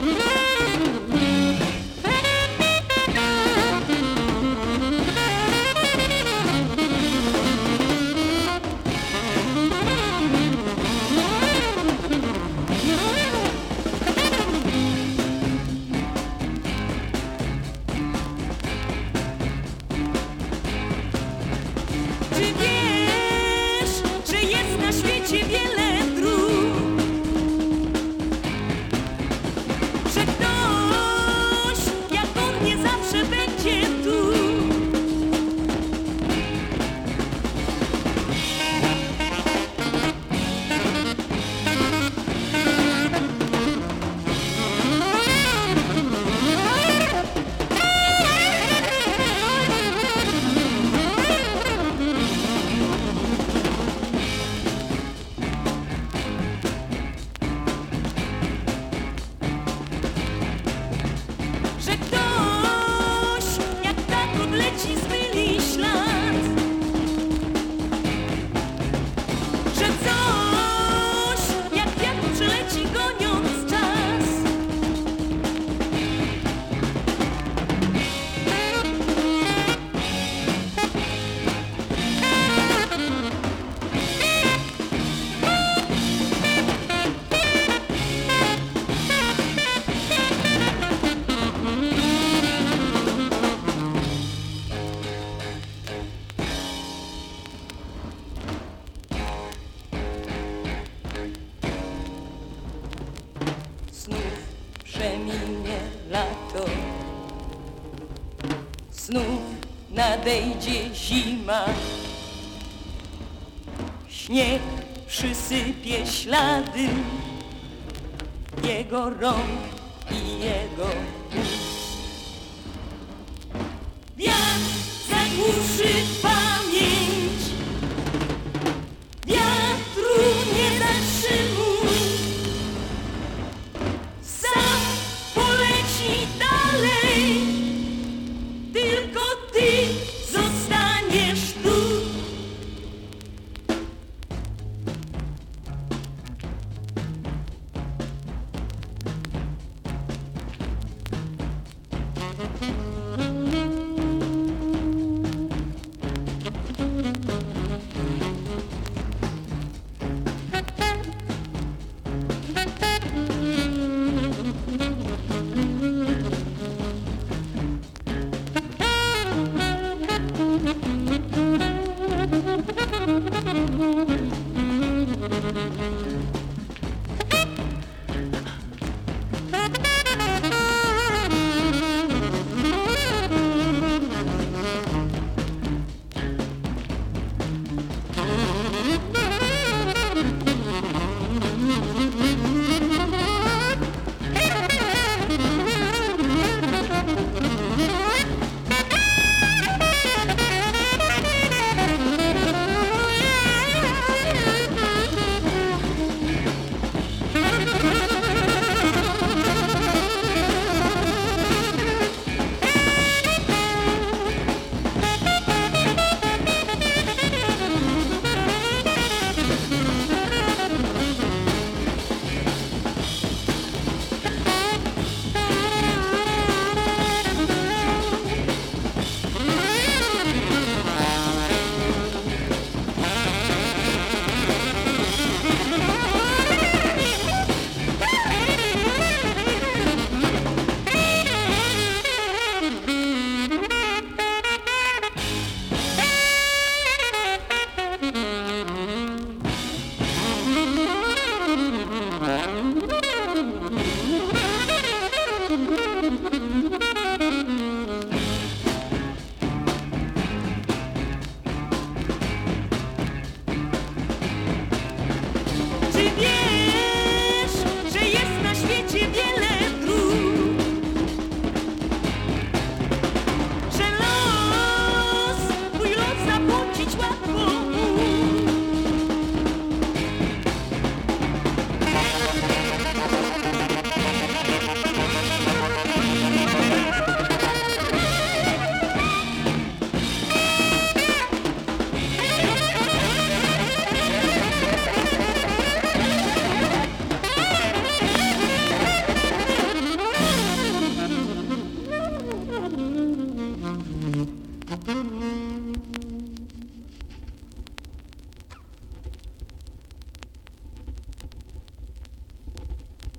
Bye. przeminie lato. Znów nadejdzie zima. Śnieg przysypie ślady jego rąk i jego ust. Wiatr zagłuszy. Mm-hmm.